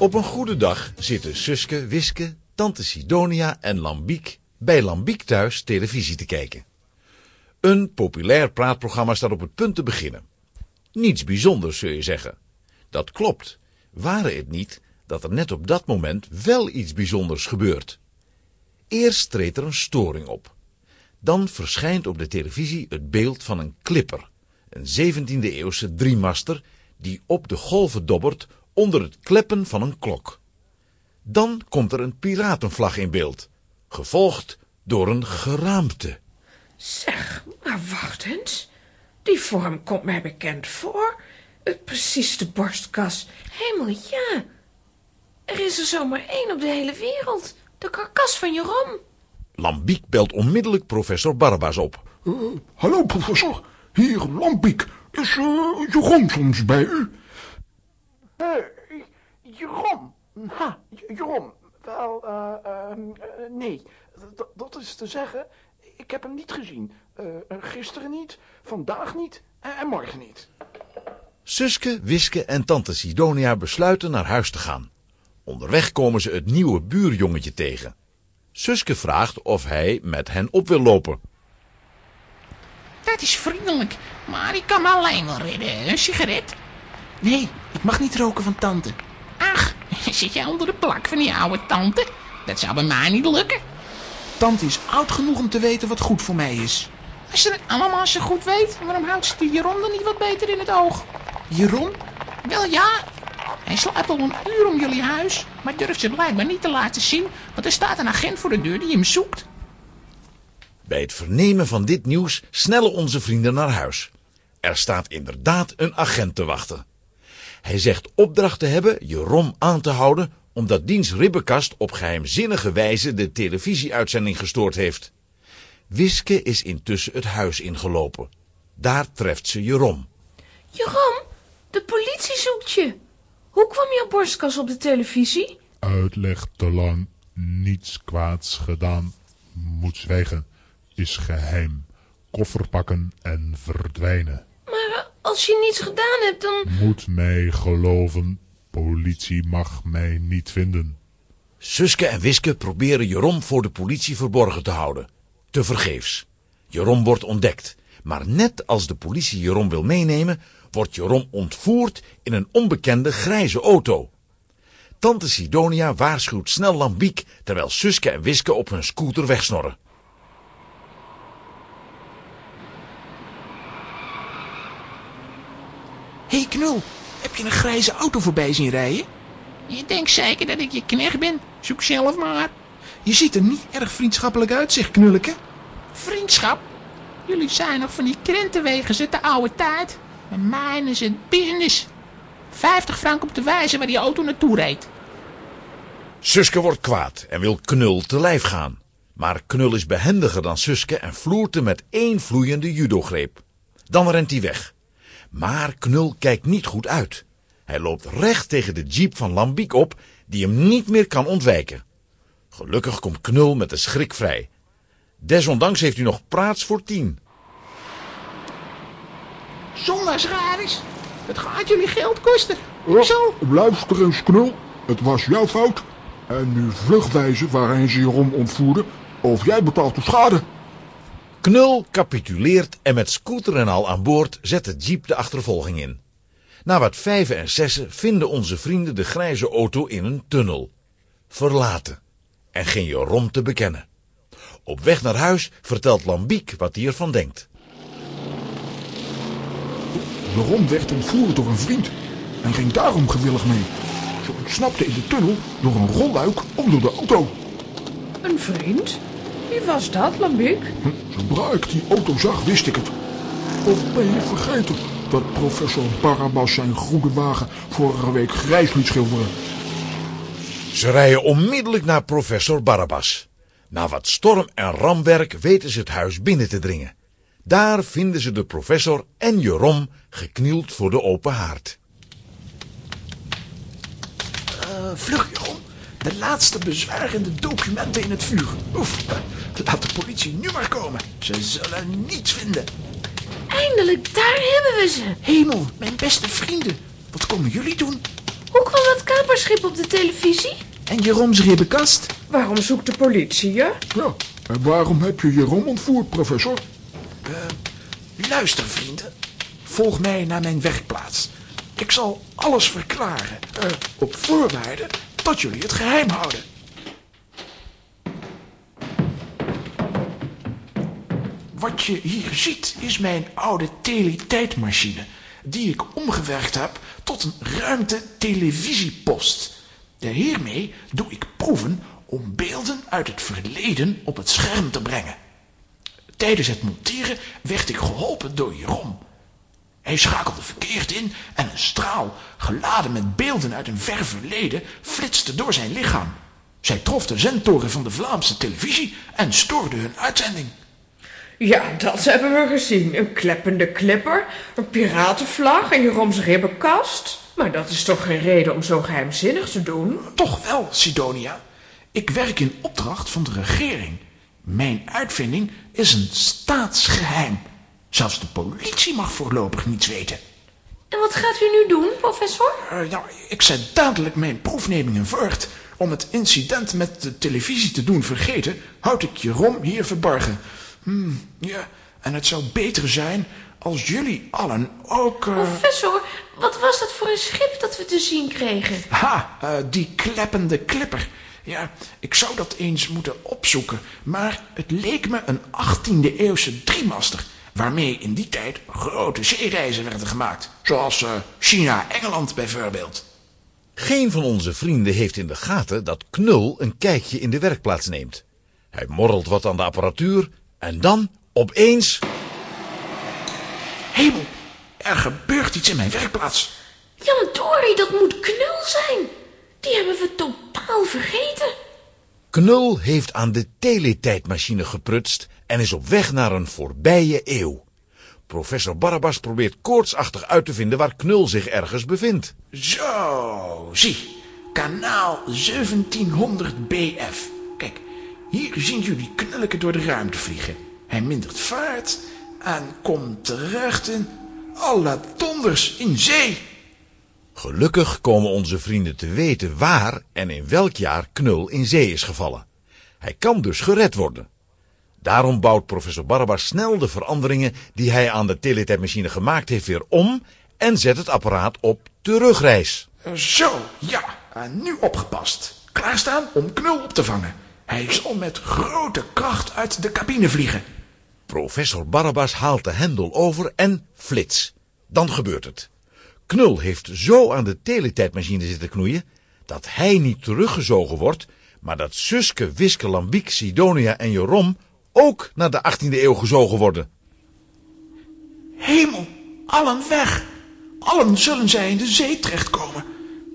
Op een goede dag zitten Suske, Wiske, tante Sidonia en Lambiek bij Lambiek thuis televisie te kijken. Een populair praatprogramma staat op het punt te beginnen. Niets bijzonders, zul je zeggen. Dat klopt, waren het niet dat er net op dat moment wel iets bijzonders gebeurt. Eerst treedt er een storing op. Dan verschijnt op de televisie het beeld van een klipper, een 17e-eeuwse driemaster die op de golven dobbert onder het kleppen van een klok. Dan komt er een piratenvlag in beeld, gevolgd door een geraamte. Zeg, maar wacht eens. Die vorm komt mij bekend voor. Het precies de borstkas. Hemel, ja. Er is er zomaar één op de hele wereld. De karkas van Jeroen. Lambiek belt onmiddellijk professor Barbas op. Uh, hallo, professor. Hier, Lambiek. Is uh, Jeroen soms bij u? Uh, Jeroen? Ha, Jeroen. Wel, nee. D dat is te zeggen, ik heb hem niet gezien. gisteren niet, vandaag niet en morgen niet. Suske, Wiske en tante Sidonia besluiten naar huis te gaan. Onderweg komen ze het nieuwe buurjongetje tegen. Suske vraagt of hij met hen op wil lopen. Dat is vriendelijk, maar ik kan me alleen wel redden. Een sigaret? Nee, ik mag niet roken van tante. Ach, zit jij onder de plak van die oude tante? Dat zou bij mij niet lukken. Tante is oud genoeg om te weten wat goed voor mij is. Als ze het allemaal zo goed weet, waarom houdt ze die Jeroen dan niet wat beter in het oog? Jeroen? Wel ja, hij slaapt al een uur om jullie huis, maar durft ze blijkbaar niet te laten zien, want er staat een agent voor de deur die hem zoekt. Bij het vernemen van dit nieuws snellen onze vrienden naar huis. Er staat inderdaad een agent te wachten. Hij zegt opdracht te hebben Jeroen aan te houden omdat diens ribbenkast op geheimzinnige wijze de televisieuitzending gestoord heeft. Wiske is intussen het huis ingelopen. Daar treft ze Jeroen. Jeroen, de politie zoekt je. Hoe kwam jouw borstkas op de televisie? Uitleg te lang, niets kwaads gedaan, moet zwijgen, is geheim. Koffer pakken en verdwijnen. Als je niets gedaan hebt, dan... Moet mij geloven, politie mag mij niet vinden. Suske en Wiske proberen Jeroen voor de politie verborgen te houden. Te vergeefs. Jeroen wordt ontdekt. Maar net als de politie Jeroen wil meenemen, wordt Jeroen ontvoerd in een onbekende grijze auto. Tante Sidonia waarschuwt snel Lambiek, terwijl Suske en Wiske op hun scooter wegsnorren. Hey Knul, heb je een grijze auto voorbij zien rijden? Je denkt zeker dat ik je knecht ben? Zoek zelf maar. Je ziet er niet erg vriendschappelijk uit, zegt Knulleke. Vriendschap? Jullie zijn nog van die krentenwegen uit de oude tijd. Maar mijn is het business. 50 frank om te wijzen waar die auto naartoe reed. Suske wordt kwaad en wil Knul te lijf gaan. Maar Knul is behendiger dan Suske en vloert hem met één vloeiende judogreep. Dan rent hij weg. Maar Knul kijkt niet goed uit. Hij loopt recht tegen de jeep van Lambiek op, die hem niet meer kan ontwijken. Gelukkig komt Knul met de schrik vrij. Desondanks heeft u nog praats voor tien. Zondagsraris, het gaat jullie geld kosten. Ja, Zo. Luister eens, knul. Het was jouw fout. En nu vlug wijzen waarheen ze Jeroen ontvoerde, of jij betaalt de schade. Knul capituleert en met scooter en al aan boord zet de jeep de achtervolging in. Na wat vijven en zessen vinden onze vrienden de grijze auto in een tunnel. Verlaten. En geen Jeroen te bekennen. Op weg naar huis vertelt Lambiek wat hij ervan denkt. Jeroen werd ontvoerd door een vriend en ging daarom gewillig mee. Ze ontsnapte in de tunnel door een rolluik onder de auto. Een vriend? Wie was dat, Lambiek? Hm, Zodra ik die auto zag, wist ik het. Of ben je vergeten dat professor Barabbas zijn groene wagen vorige week grijs liet schilderen? Ze rijden onmiddellijk naar professor Barabbas. Na wat storm en ramwerk weten ze het huis binnen te dringen. Daar vinden ze de professor en Jeroen geknield voor de open haard. Uh, vlug, Jeroen. De laatste bezwarende documenten in het vuur. Oef, laat de politie nu maar komen. Ze zullen niets vinden. Eindelijk, daar hebben we ze. Hemel, mijn beste vrienden. Wat komen jullie doen? Hoe kwam dat kaperschip op de televisie? En Jerom's ribbenkast? Waarom zoekt de politie je? Ja, en waarom heb je Jeroen ontvoerd, professor? Luister, vrienden. Volg mij naar mijn werkplaats. Ik zal alles verklaren. eh, op voorwaarde dat jullie het geheim houden. Wat je hier ziet is mijn oude teletijdmachine... die ik omgewerkt heb tot een ruimte-televisiepost. Hiermee doe ik proeven om beelden uit het verleden op het scherm te brengen. Tijdens het monteren werd ik geholpen door Jeroen. Hij schakelde verkeerd in en een straal, geladen met beelden uit een ver verleden, flitste door zijn lichaam. Zij trof de zendtoren van de Vlaamse televisie en stoorde hun uitzending. Ja, dat hebben we gezien. Een kleppende klipper, een piratenvlag en Jeroms ribbenkast. Maar dat is toch geen reden om zo geheimzinnig te doen? Toch wel, Sidonia. Ik werk in opdracht van de regering. Mijn uitvinding is een staatsgeheim. Zelfs de politie mag voorlopig niets weten. En wat gaat u nu doen, professor? Eh, nou, ik zet dadelijk mijn proefnemingen voort. Om het incident met de televisie te doen vergeten, houd ik Jeroen hier verborgen. Hmm, ja, en het zou beter zijn als jullie allen ook... eh, Professor, wat was dat voor een schip dat we te zien kregen? Ha, eh, die kleppende klipper. Ja, ik zou dat eens moeten opzoeken, maar het leek me een 18e eeuwse driemaster, waarmee in die tijd grote zeereizen werden gemaakt, zoals eh, China-Engeland bijvoorbeeld. Geen van onze vrienden heeft in de gaten dat Knul een kijkje in de werkplaats neemt. Hij morrelt wat aan de apparatuur en dan opeens... Hemel, er gebeurt iets in mijn werkplaats. Jan Dory, dat moet knul zijn. Die hebben we totaal vergeten. Knul heeft aan de teletijdmachine geprutst en is op weg naar een voorbije eeuw. Professor Barabbas probeert koortsachtig uit te vinden waar Knul zich ergens bevindt. Zo, zie, kanaal 1700 BF. Kijk, hier zien jullie knulken door de ruimte vliegen. Hij mindert vaart en komt terecht in alle donders in zee. Gelukkig komen onze vrienden te weten waar en in welk jaar Knul in zee is gevallen. Hij kan dus gered worden. Daarom bouwt professor Barabbas snel de veranderingen die hij aan de teletijdmachine gemaakt heeft weer om en zet het apparaat op terugreis. Zo, ja, en nu opgepast. Klaarstaan om knul op te vangen. Hij zal met grote kracht uit de cabine vliegen. Professor Barabbas haalt de hendel over en flits. Dan gebeurt het. Knul heeft zo aan de teletijdmachine zitten knoeien dat hij niet teruggezogen wordt, maar dat Suske, Wiske, Lambiek, Sidonia en Jorom ook naar de 18e eeuw gezogen worden. Hemel, allen weg. Allen zullen zij in de zee terechtkomen.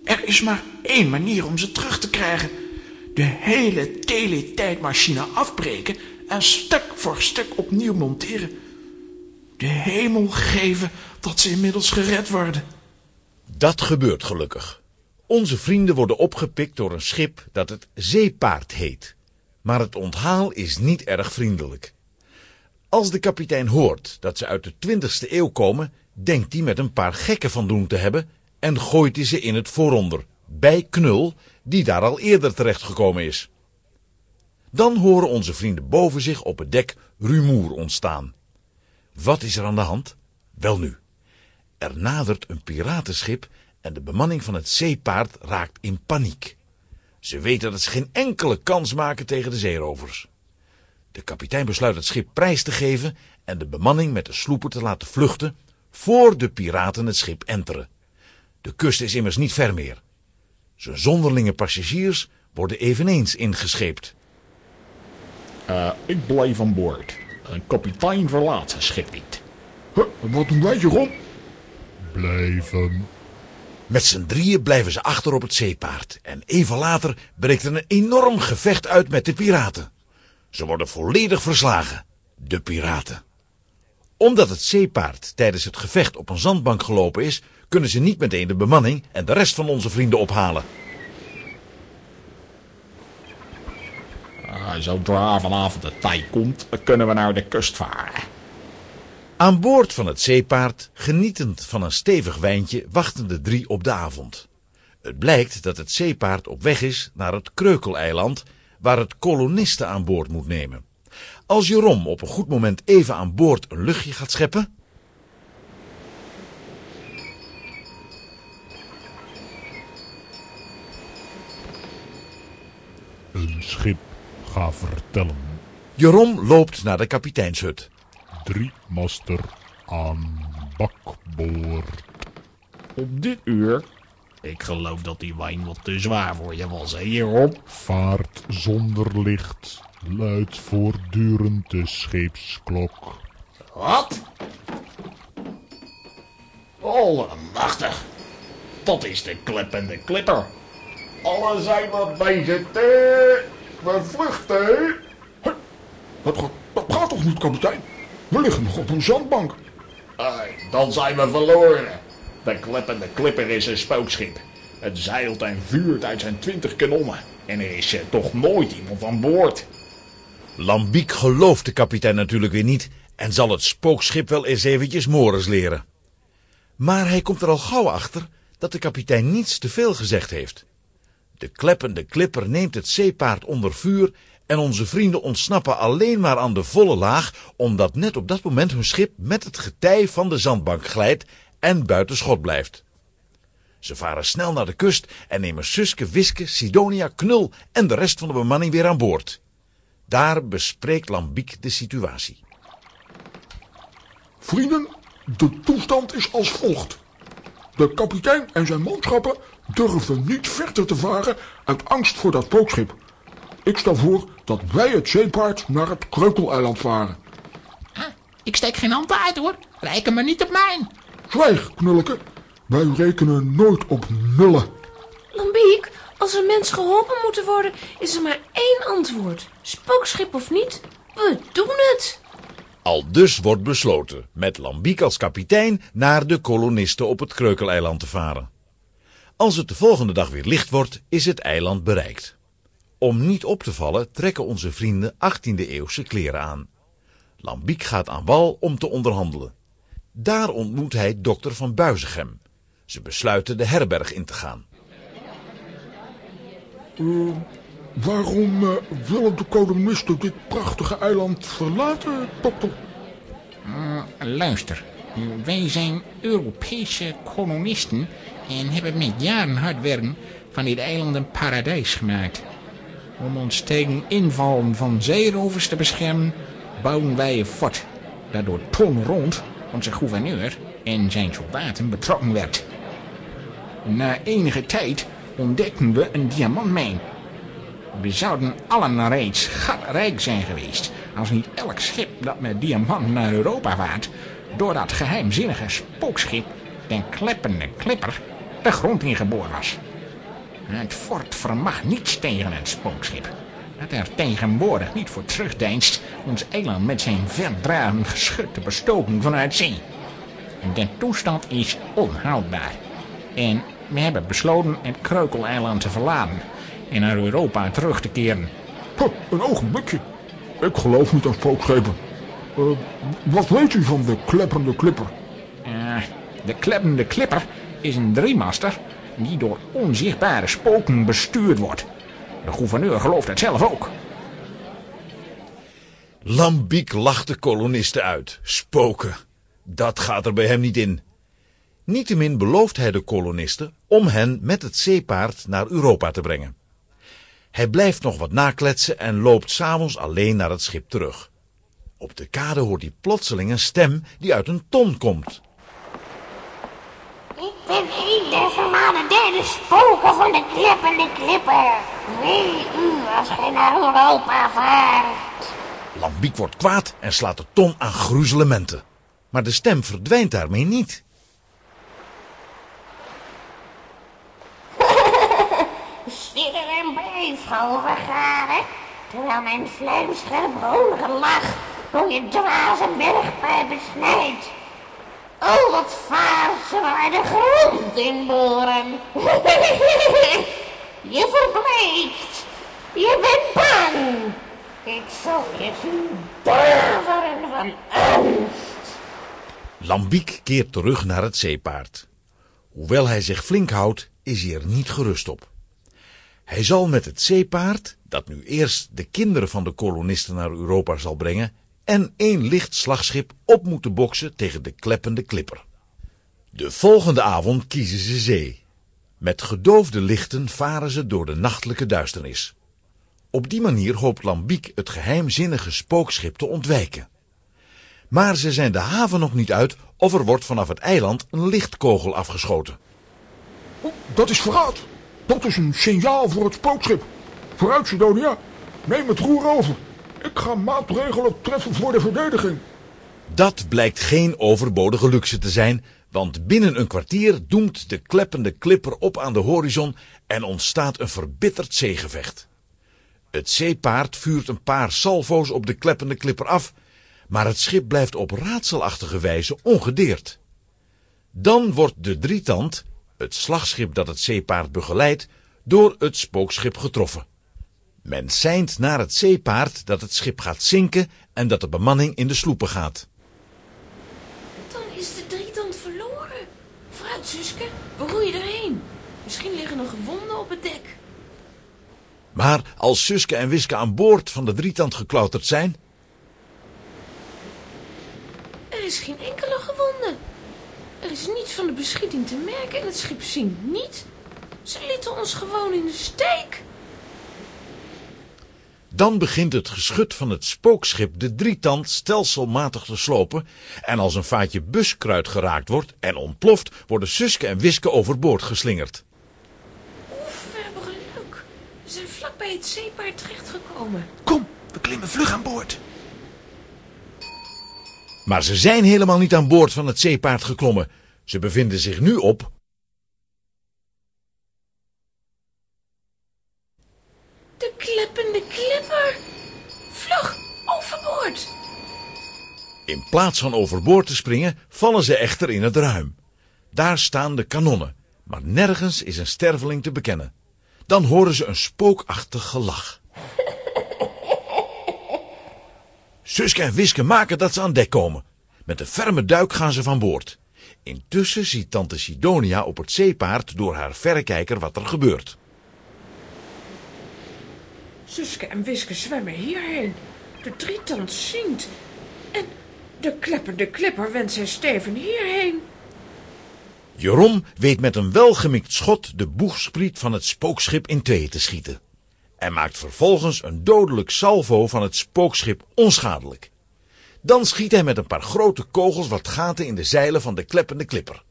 Er is maar één manier om ze terug te krijgen. De hele teletijdmachine afbreken en stuk voor stuk opnieuw monteren. De hemel geven dat ze inmiddels gered worden. Dat gebeurt gelukkig. Onze vrienden worden opgepikt door een schip dat het Zeepaard heet. Maar het onthaal is niet erg vriendelijk. Als de kapitein hoort dat ze uit de 20ste eeuw komen, denkt hij met een paar gekken van doen te hebben en gooit hij ze in het vooronder, bij Knul, die daar al eerder terechtgekomen is. Dan horen onze vrienden boven zich op het dek rumoer ontstaan. Wat is er aan de hand? Welnu, er nadert een piratenschip en de bemanning van het zeepaard raakt in paniek. Ze weten dat ze geen enkele kans maken tegen de zeerovers. De kapitein besluit het schip prijs te geven en de bemanning met de sloepen te laten vluchten voor de piraten het schip enteren. De kust is immers niet ver meer. Zijn zonderlinge passagiers worden eveneens ingescheept. Eh, ik blijf aan boord. Een kapitein verlaat zijn schip niet. Huh, wat doen wij, Jeroen? Blijven. Met z'n drieën blijven ze achter op het zeepaard en even later breekt er een enorm gevecht uit met de piraten. Ze worden volledig verslagen, de piraten. Omdat het zeepaard tijdens het gevecht op een zandbank gelopen is, kunnen ze niet meteen de bemanning en de rest van onze vrienden ophalen. Ah, zodra vanavond de tijd komt, kunnen we naar de kust varen. Aan boord van het zeepaard, genietend van een stevig wijntje, wachten de drie op de avond. Het blijkt dat het zeepaard op weg is naar het Kreukeleiland, waar het kolonisten aan boord moet nemen. Als Jeroen op een goed moment even aan boord een luchtje gaat scheppen, Een schip ga vertellen. Jeroen loopt naar de kapiteinshut. Drie master aan bakboord. Op dit uur? Ik geloof dat die wijn wat te zwaar voor je was, hè, hierop. Vaart zonder licht. Luidt voortdurend de scheepsklok. Wat? Allemachtig. Dat is de kleppende klipper. Alle zijn wat bezig. We vluchten. Dat gaat, dat gaat toch niet, kapitein? We liggen nog op een zandbank. Ai, dan zijn we verloren. De kleppende klipper is een spookschip. Het zeilt en vuurt uit zijn twintig kanonnen. En er is eh, toch nooit iemand aan boord. Lambiek gelooft de kapitein natuurlijk weer niet en zal het spookschip wel eens eventjes mores leren. Maar hij komt er al gauw achter dat de kapitein niets te veel gezegd heeft. De kleppende klipper neemt het zeepaard onder vuur en onze vrienden ontsnappen alleen maar aan de volle laag, omdat net op dat moment hun schip met het getij van de zandbank glijdt en buiten schot blijft. Ze varen snel naar de kust en nemen Suske, Wiske, Sidonia, Knul en de rest van de bemanning weer aan boord. Daar bespreekt Lambiek de situatie. Vrienden, de toestand is als volgt. De kapitein en zijn manschappen durven niet verder te varen uit angst voor dat spookschip. Ik stel voor dat wij het zeepaard naar het Kreukeleiland varen. Ah, ik steek geen hand uit hoor. Reken maar niet op mijn. Zwijg, knulleke. Wij rekenen nooit op nullen. Lambiek, als een mens geholpen moet worden, is er maar één antwoord. Spookschip of niet, we doen het. Al dus wordt besloten met Lambiek als kapitein naar de kolonisten op het Kreukeleiland te varen. Als het de volgende dag weer licht wordt, is het eiland bereikt. Om niet op te vallen trekken onze vrienden 18e-eeuwse kleren aan. Lambiek gaat aan wal om te onderhandelen. Daar ontmoet hij dokter van Buizegem. Ze besluiten de herberg in te gaan. Uh, waarom uh, willen de kolonisten dit prachtige eiland verlaten, dokter? Uh, luister, wij zijn Europese kolonisten en hebben met jaren hard werken van dit eiland een paradijs gemaakt. Om ons tegen invallen van zeerovers te beschermen, bouwen wij een fort dat door Ton Rond, onze gouverneur, en zijn soldaten betrokken werd. Na enige tijd ontdekten we een diamantmijn. We zouden allen reeds schatrijk zijn geweest als niet elk schip dat met diamant naar Europa vaart door dat geheimzinnige spookschip, de kleppende klipper, de grond ingeboord was. Het fort vermag niets tegen het spookschip. Dat er tegenwoordig niet voor terugdeinst ons eiland met zijn verdragend geschut te bestoken vanuit zee. De toestand is onhoudbaar. En we hebben besloten het Kreukeleiland te verlaten en naar Europa terug te keren. Een ogenblikje. Ik geloof niet aan spookschepen. Uh, wat weet u van de kleppende klipper? Uh, de kleppende klipper is een driemaster die door onzichtbare spoken bestuurd wordt. De gouverneur gelooft het zelf ook. Lambiek lacht de kolonisten uit. Spoken. Dat gaat er bij hem niet in. Niettemin belooft hij de kolonisten om hen met het zeepaard naar Europa te brengen. Hij blijft nog wat nakletsen en loopt s'avonds alleen naar het schip terug. Op de kade hoort hij plotseling een stem die uit een ton komt. Ik ben een der vermaande derde spoken van de kleppende klipper. Wee u als gij naar Europa vaart. Lambiek wordt kwaad en slaat de ton aan gruzelementen. Maar de stem verdwijnt daarmee niet. Sidder en beef overgaren, terwijl mijn vlijmscherp lach door je dwaze bergpijp besnijdt. Oh, wat vaart ze maar de grond in boren. je verbleekt. Je bent bang. Ik zal je zien daveren van angst. Lambiek keert terug naar het zeepaard. Hoewel hij zich flink houdt, is hier niet gerust op. Hij zal met het zeepaard, dat nu eerst de kinderen van de kolonisten naar Europa zal brengen, en één licht slagschip op moeten boksen tegen de kleppende klipper. De volgende avond kiezen ze zee. Met gedoofde lichten varen ze door de nachtelijke duisternis. Op die manier hoopt Lambiek het geheimzinnige spookschip te ontwijken. Maar ze zijn de haven nog niet uit of er wordt vanaf het eiland een lichtkogel afgeschoten. Oh, dat is verraad. Dat is een signaal voor het spookschip. Vooruit, Sidonia. Neem het roer over. Ik ga maatregelen treffen voor de verdediging. Dat blijkt geen overbodige luxe te zijn, want binnen een kwartier doemt de kleppende klipper op aan de horizon en ontstaat een verbitterd zeegevecht. Het zeepaard vuurt een paar salvo's op de kleppende klipper af, maar het schip blijft op raadselachtige wijze ongedeerd. Dan wordt de drietand, het slagschip dat het zeepaard begeleidt, door het spookschip getroffen. Men seint naar het zeepaard dat het schip gaat zinken en dat de bemanning in de sloepen gaat. Dan is de drietand verloren. Vooruit, Suske, we roeien erheen. Misschien liggen er gewonden op het dek. Maar als Suske en Wiske aan boord van de drietand geklauterd zijn, Er is geen enkele gewonde. Er is niets van de beschieting te merken en het schip zinkt niet. Ze lieten ons gewoon in de steek. Dan begint het geschut van het spookschip de drietand stelselmatig te slopen en als een vaatje buskruid geraakt wordt en ontploft, worden Suske en Wiske overboord geslingerd. Oef, we hebben geluk. We zijn vlak bij het zeepaard terechtgekomen. Kom, we klimmen vlug aan boord. Maar ze zijn helemaal niet aan boord van het zeepaard geklommen. Ze bevinden zich nu op De kleppende klipper. Vlug, overboord. In plaats van overboord te springen, vallen ze echter in het ruim. Daar staan de kanonnen, maar nergens is een sterveling te bekennen. Dan horen ze een spookachtig gelach. Suske en Wiske maken dat ze aan dek komen. Met een ferme duik gaan ze van boord. Intussen ziet tante Sidonia op het zeepaard door haar verrekijker wat er gebeurt. Suske en Wiske zwemmen hierheen. De drietand zinkt. En de kleppende klipper wendt zijn steven hierheen. Jeroen weet met een welgemikt schot de boegspriet van het spookschip in tweeën te schieten. En maakt vervolgens een dodelijk salvo van het spookschip onschadelijk. Dan schiet hij met een paar grote kogels wat gaten in de zeilen van de kleppende klipper.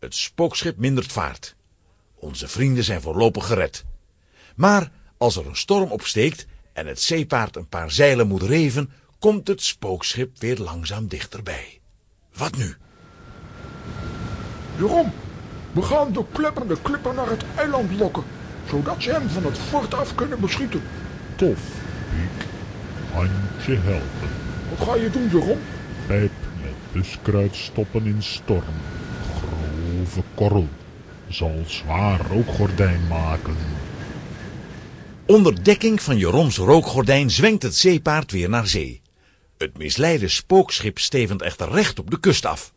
Het spookschip mindert vaart. Onze vrienden zijn voorlopig gered. Maar als er een storm opsteekt en het zeepaard een paar zeilen moet reven, komt het spookschip weer langzaam dichterbij. Wat nu? Jeroen, we gaan de kleppende klipper naar het eiland lokken. Zodat ze hem van het fort af kunnen beschieten. Tof, Piek. Handje helpen. Wat ga je doen, Jeroen? Pijp met buskruid stoppen in storm. Grove korrel. Zal zwaar rookgordijn maken. Onder dekking van Jeroms rookgordijn zwenkt het zeepaard weer naar zee. Het misleide spookschip stevend echter recht op de kust af.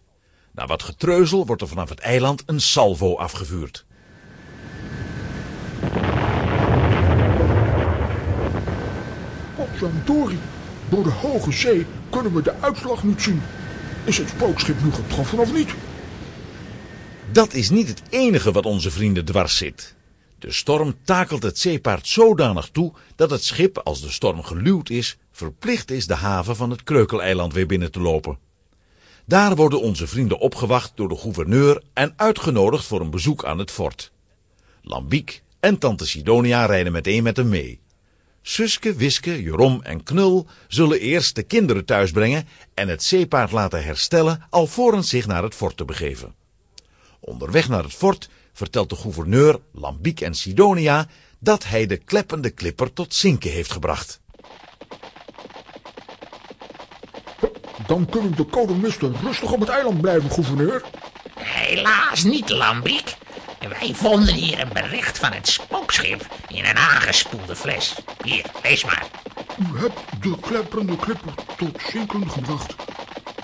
Na wat getreuzel wordt er vanaf het eiland een salvo afgevuurd. Potjandori, door de hoge zee kunnen we de uitslag niet zien. Is het spookschip nu getroffen of niet? Dat is niet het enige wat onze vrienden dwars zit. De storm takelt het zeepaard zodanig toe dat het schip, als de storm geluwd is, verplicht is de haven van het Kreukeleiland weer binnen te lopen. Daar worden onze vrienden opgewacht door de gouverneur en uitgenodigd voor een bezoek aan het fort. Lambiek en tante Sidonia rijden meteen met hem mee. Suske, Wiske, Jerom en Knul zullen eerst de kinderen thuisbrengen en het zeepaard laten herstellen alvorens zich naar het fort te begeven. Onderweg naar het fort vertelt de gouverneur Lambiek en Sidonia dat hij de kleppende klipper tot zinken heeft gebracht. Dan kunnen de kolonisten rustig op het eiland blijven, gouverneur. Helaas niet, Lambiek. Wij vonden hier een bericht van het spookschip in een aangespoelde fles. Hier, lees maar. U hebt de klepperende klipper tot zinken gebracht.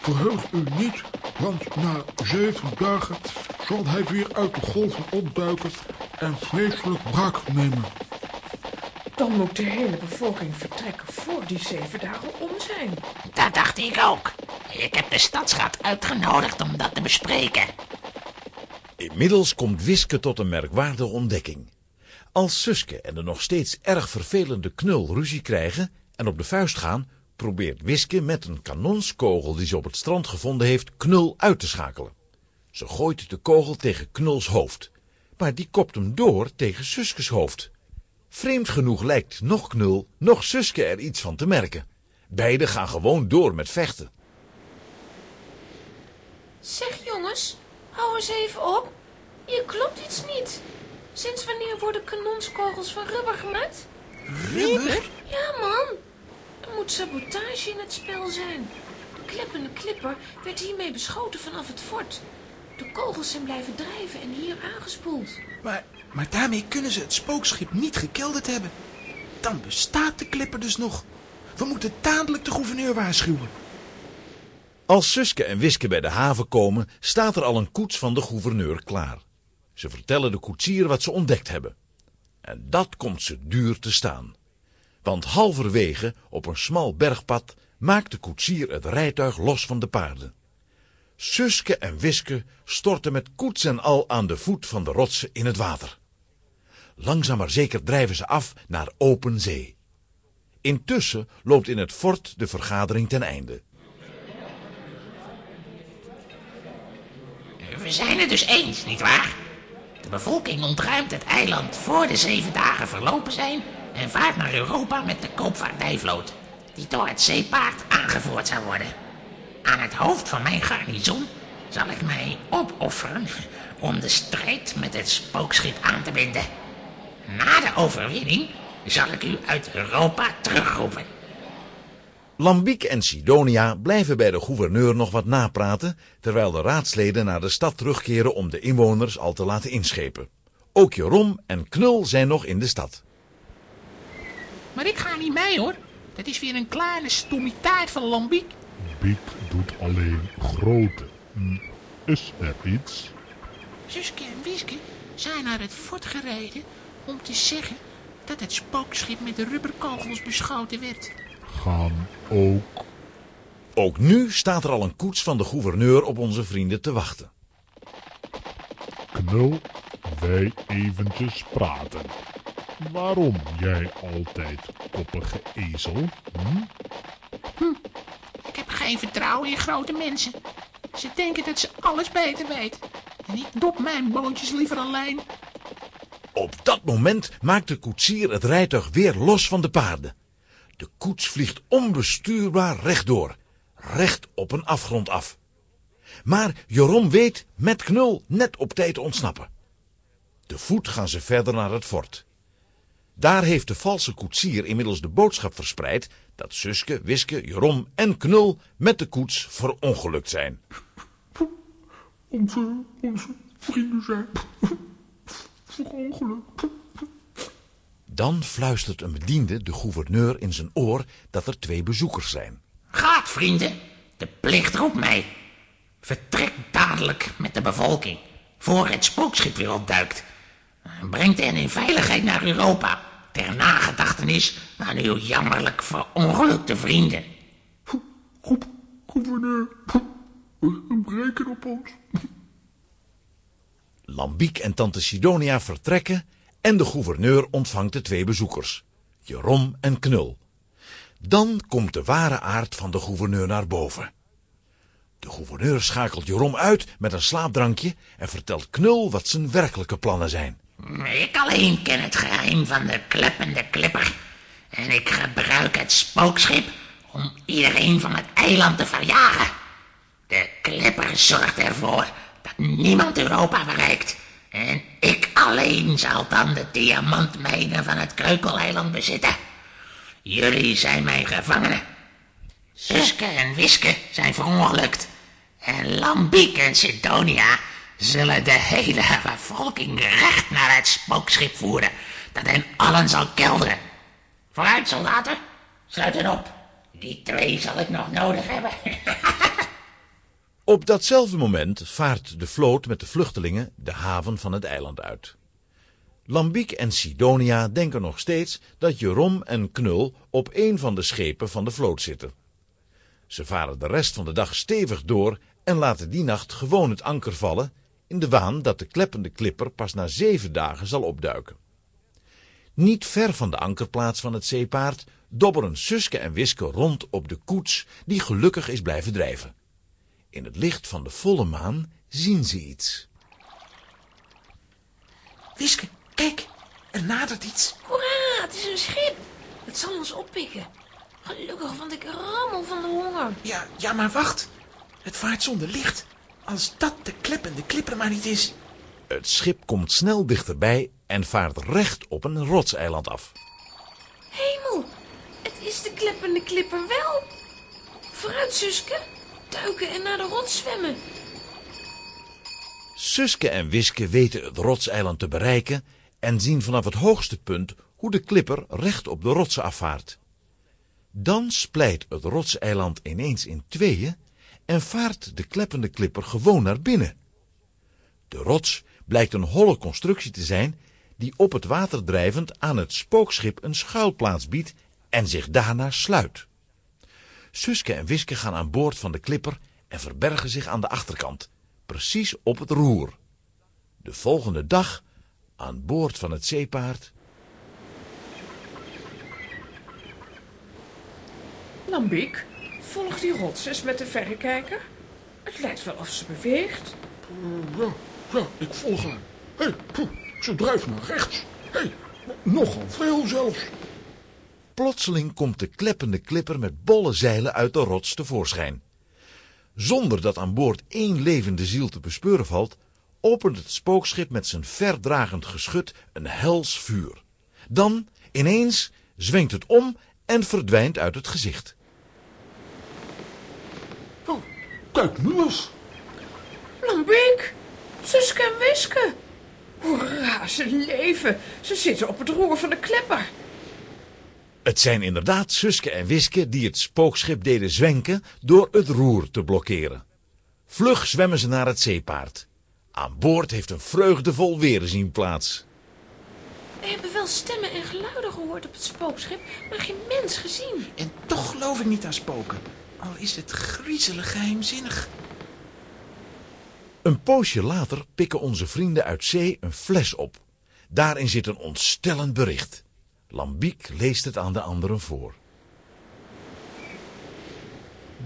Verheug u niet, want na zeven dagen zal hij weer uit de golven opduiken en vreselijk wraak nemen. Dan moet de hele bevolking vertrekken voor die zeven dagen om zijn. Dat dacht ik ook. Ik heb de stadsraad uitgenodigd om dat te bespreken. Inmiddels komt Wiske tot een merkwaardige ontdekking. Als Suske en de nog steeds erg vervelende knul ruzie krijgen en op de vuist gaan, probeert Wiske met een kanonskogel die ze op het strand gevonden heeft knul uit te schakelen. Ze gooit de kogel tegen knuls hoofd, maar die kopt hem door tegen Suskes hoofd. Vreemd genoeg lijkt nog knul, nog Suske er iets van te merken. Beiden gaan gewoon door met vechten. Zeg jongens, hou eens even op. Hier klopt iets niet. Sinds wanneer worden kanonskogels van rubber gemaakt? Rubber? Ja man, er moet sabotage in het spel zijn. De kleppende klipper werd hiermee beschoten vanaf het fort. De kogels zijn blijven drijven en hier aangespoeld. Maar, maar daarmee kunnen ze het spookschip niet gekelderd hebben. Dan bestaat de klipper dus nog. We moeten dadelijk de gouverneur waarschuwen. Als Suske en Wiske bij de haven komen, staat er al een koets van de gouverneur klaar. Ze vertellen de koetsier wat ze ontdekt hebben. En dat komt ze duur te staan. Want halverwege, op een smal bergpad, maakt de koetsier het rijtuig los van de paarden. Suske en Wiske storten met koets en al aan de voet van de rotsen in het water. Langzaam maar zeker drijven ze af naar open zee. Intussen loopt in het fort de vergadering ten einde. We zijn het dus eens, nietwaar? De bevolking ontruimt het eiland voor de zeven dagen verlopen zijn en vaart naar Europa met de koopvaardijvloot, die door het zeepaard aangevoerd zal worden. Aan het hoofd van mijn garnizoen zal ik mij opofferen om de strijd met het spookschip aan te binden. Na de overwinning zal ik u uit Europa terugroepen. Lambiek en Sidonia blijven bij de gouverneur nog wat napraten, terwijl de raadsleden naar de stad terugkeren om de inwoners al te laten inschepen. Ook Jerom en Knul zijn nog in de stad. Maar ik ga niet mee hoor. Dat is weer een kleine stommitaart van Lambiek. Biek doet alleen grote. Is er iets? Suske en Wiske zijn naar het fort gereden om te zeggen dat het spookschip met de rubberkogels beschoten werd. Gaan ook. Ook nu staat er al een koets van de gouverneur op onze vrienden te wachten. Knul, wij eventjes praten. Waarom jij altijd koppige ezel? Hm? Ik heb geen vertrouwen in grote mensen. Ze denken dat ze alles beter weten. En ik dop mijn bootjes liever alleen. Op dat moment maakt de koetsier het rijtuig weer los van de paarden. De koets vliegt onbestuurbaar rechtdoor, recht op een afgrond af. Maar Jorom weet met Knul net op tijd te ontsnappen. Te voet gaan ze verder naar het fort. Daar heeft de valse koetsier inmiddels de boodschap verspreid dat Suske, Wiske, Jorom en Knul met de koets verongelukt zijn. Onze, onze vrienden zijn verongelukt. Dan fluistert een bediende de gouverneur in zijn oor dat er twee bezoekers zijn. Gaat, vrienden. De plicht roept mij. Vertrek dadelijk met de bevolking. Voor het spookschip weer opduikt. Brengt hen in veiligheid naar Europa. Ter nagedachtenis aan uw jammerlijk verongelukte vrienden. Goed, gouverneur. We breken op ons. Lambiek en tante Sidonia vertrekken en de gouverneur ontvangt de twee bezoekers, Jerom en Knul. Dan komt de ware aard van de gouverneur naar boven. De gouverneur schakelt Jerom uit met een slaapdrankje en vertelt Knul wat zijn werkelijke plannen zijn. Ik alleen ken het geheim van de kleppende klipper. En ik gebruik het spookschip om iedereen van het eiland te verjagen. De klipper zorgt ervoor dat niemand Europa bereikt. En ik alleen zal dan de diamantmijnen van het Kreukeleiland bezitten. Jullie zijn mijn gevangenen. Suske en Wiske zijn verongelukt. En Lambiek en Sidonia zullen de hele bevolking recht naar het spookschip voeren, dat hen allen zal kelderen. Vooruit, soldaten, sluit hen op. Die twee zal ik nog nodig hebben. Op datzelfde moment vaart de vloot met de vluchtelingen de haven van het eiland uit. Lambiek en Sidonia denken nog steeds dat Jerom en Knul op een van de schepen van de vloot zitten. Ze varen de rest van de dag stevig door en laten die nacht gewoon het anker vallen, in de waan dat de kleppende klipper pas na zeven dagen zal opduiken. Niet ver van de ankerplaats van het zeepaard dobberen Suske en Wiske rond op de koets die gelukkig is blijven drijven. In het licht van de volle maan zien ze iets. Wiske, kijk, er nadert iets. Hoera, het is een schip. Het zal ons oppikken. Gelukkig, want ik rammel van de honger. Ja, ja, maar wacht. Het vaart zonder licht. Als dat de kleppende klipper maar niet is. Het schip komt snel dichterbij en vaart recht op een rotseiland af. Hemel, het is de kleppende klipper wel. Vooruit, Suske. Duiken en naar de rots zwemmen. Suske en Wiske weten het rotseiland te bereiken en zien vanaf het hoogste punt hoe de klipper recht op de rotsen afvaart. Dan splijt het rotseiland ineens in tweeën en vaart de kleppende klipper gewoon naar binnen. De rots blijkt een holle constructie te zijn die op het water drijvend aan het spookschip een schuilplaats biedt en zich daarna sluit. Suske en Wiske gaan aan boord van de klipper en verbergen zich aan de achterkant, precies op het roer. De volgende dag, aan boord van het zeepaard, Lambiek, volg die rots eens met de verrekijker. Het lijkt wel of ze beweegt. Eh, ja, ja, ik volg haar. Hé, hey, poeh, ze drijft naar rechts. Hé, hey, nogal veel zelfs. Plotseling komt de kleppende klipper met bolle zeilen uit de rots tevoorschijn. Zonder dat aan boord één levende ziel te bespeuren valt, opent het spookschip met zijn verdragend geschut een hels vuur. Dan, ineens, zwengt het om en verdwijnt uit het gezicht. Oh, kijk nu eens. Lambiek, Suske en Wiske. Hoera, ze leven. Ze zitten op het roer van de klepper. Het zijn inderdaad Suske en Wiske die het spookschip deden zwenken door het roer te blokkeren. Vlug zwemmen ze naar het zeepaard. Aan boord heeft een vreugdevol weerzien plaats. We hebben wel stemmen en geluiden gehoord op het spookschip, maar geen mens gezien. En toch geloof ik niet aan spoken. Al is het griezelig geheimzinnig. Een poosje later pikken onze vrienden uit zee een fles op. Daarin zit een ontstellend bericht. Lambiek leest het aan de anderen voor.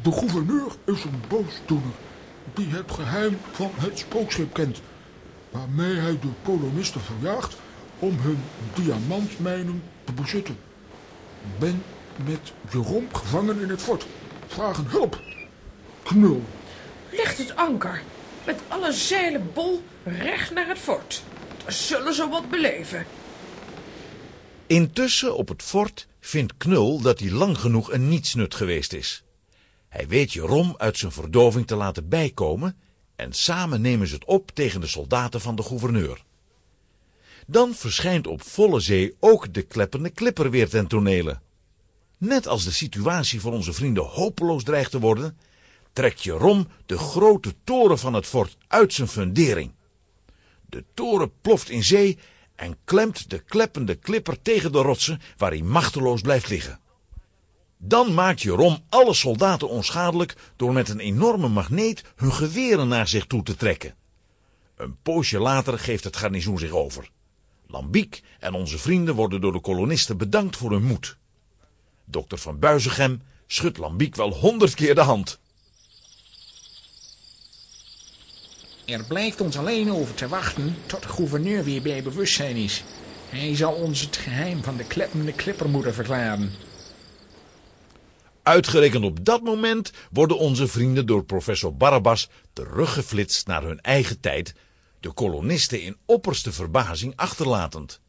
De gouverneur is een boosdoener die het geheim van het spookschip kent, waarmee hij de kolonisten verjaagt om hun diamantmijnen te bezitten. Ik ben met Jeroen gevangen in het fort. Vragen hulp. Knul. Ligt het anker, met alle zeilen bol, recht naar het fort. Daar zullen ze wat beleven. Intussen op het fort vindt Knul dat hij lang genoeg een nietsnut geweest is. Hij weet Jerom uit zijn verdoving te laten bijkomen en samen nemen ze het op tegen de soldaten van de gouverneur. Dan verschijnt op volle zee ook de kleppende klipper weer ten tonele. Net als de situatie voor onze vrienden hopeloos dreigt te worden, trekt Jerom de grote toren van het fort uit zijn fundering. De toren ploft in zee en klemt de kleppende klipper tegen de rotsen waar hij machteloos blijft liggen. Dan maakt Jerom alle soldaten onschadelijk door met een enorme magneet hun geweren naar zich toe te trekken. Een poosje later geeft het garnizoen zich over. Lambiek en onze vrienden worden door de kolonisten bedankt voor hun moed. Dokter van Buizegem schudt Lambiek wel honderd keer de hand. Er blijft ons alleen over te wachten tot de gouverneur weer bij bewustzijn is. Hij zal ons het geheim van de kleppende klipper moeten verklaren. Uitgerekend op dat moment worden onze vrienden door professor Barabbas teruggeflitst naar hun eigen tijd, de kolonisten in opperste verbazing achterlatend.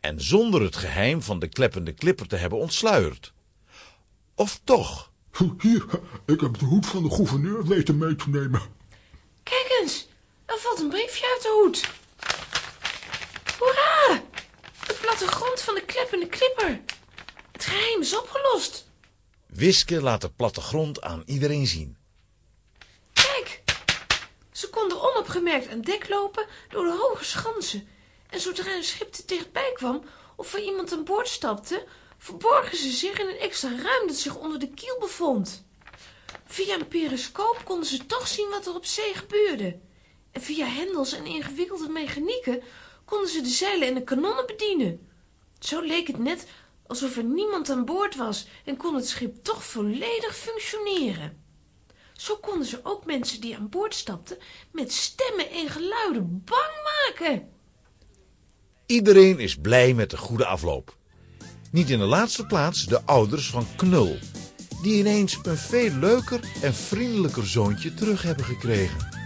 En zonder het geheim van de kleppende klipper te hebben ontsluierd. Of toch? Hier, ik heb de hoed van de gouverneur weten mee te nemen. Kijk eens, er valt een briefje uit de hoed. Hoera! De plattegrond van de kleppende klipper. Het geheim is opgelost. Wiske laat de plattegrond aan iedereen zien. Kijk, ze konden onopgemerkt aan dek lopen door de hoge schansen. En zodra een schip te dichtbij kwam of er iemand aan boord stapte, verborgen ze zich in een extra ruim dat zich onder de kiel bevond. Via een periscoop konden ze toch zien wat er op zee gebeurde. En via hendels en ingewikkelde mechanieken konden ze de zeilen en de kanonnen bedienen. Zo leek het net alsof er niemand aan boord was en kon het schip toch volledig functioneren. Zo konden ze ook mensen die aan boord stapten met stemmen en geluiden bang maken. Iedereen is blij met de goede afloop. Niet in de laatste plaats de ouders van Knul, die ineens een veel leuker en vriendelijker zoontje terug hebben gekregen.